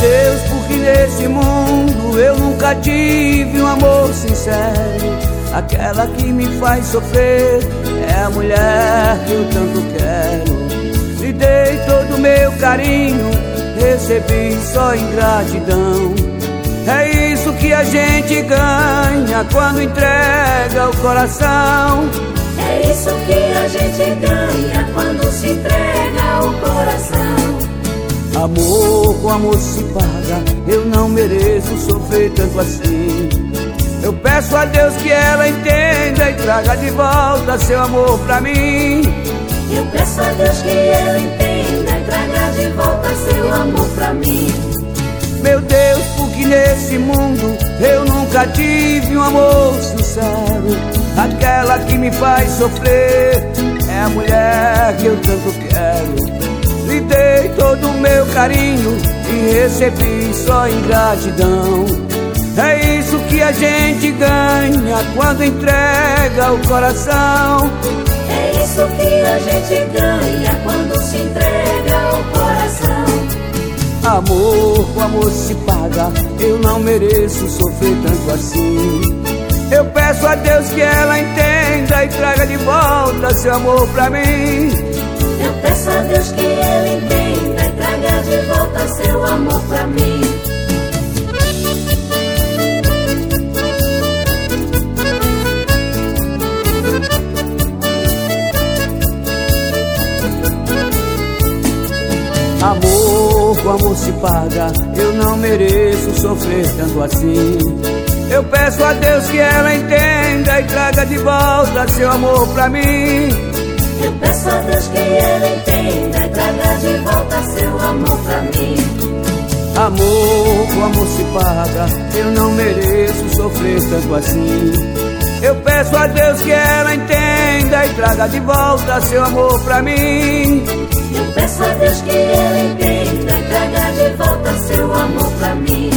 Deus, porque nesse mundo eu nunca tive um amor sincero. Aquela que me faz sofrer é a mulher que eu tanto quero. Lhe dei todo o meu carinho, recebi só ingratidão. É isso que a gente ganha quando entrega o coração. É isso que a gente ganha Amor com amor se paga, eu não mereço sofrer tanto assim. Eu peço a Deus que ela entenda e traga de volta seu amor pra mim. Eu peço a Deus que ela entenda e traga de volta seu amor pra mim. Meu Deus, porque nesse mundo eu nunca tive um amor sincero. Aquela que me faz sofrer é a mulher que eu tanto quero. Lhe dei todo o meu carinho e recebi só ingratidão. É isso que a gente ganha quando entrega o coração. É isso que a gente ganha quando se entrega o coração. Amor com amor se paga, eu não mereço sofrer tanto assim. Eu peço a Deus que ela entenda e traga de volta seu amor pra mim. Eu peço a Deus que ela entenda e traga de volta seu amor pra mim. Amor com amor se paga, eu não mereço sofrer tanto assim. Eu peço a Deus que ela entenda e traga de volta seu amor pra mim. Amor pra mim. Amor com amor se paga, eu não mereço sofrer tanto assim. Eu peço a Deus que ela entenda e traga de volta seu amor pra mim. Eu peço a Deus que ela entenda e traga de volta seu amor pra mim.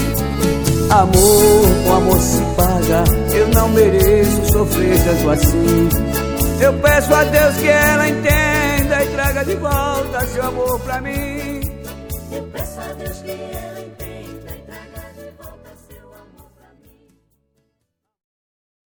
Amor com amor se paga, eu não mereço sofrer tanto assim. Eu peço a Deus que ela entenda e traga de volta seu amor pra mim. Eu peço a Deus que ela entenda.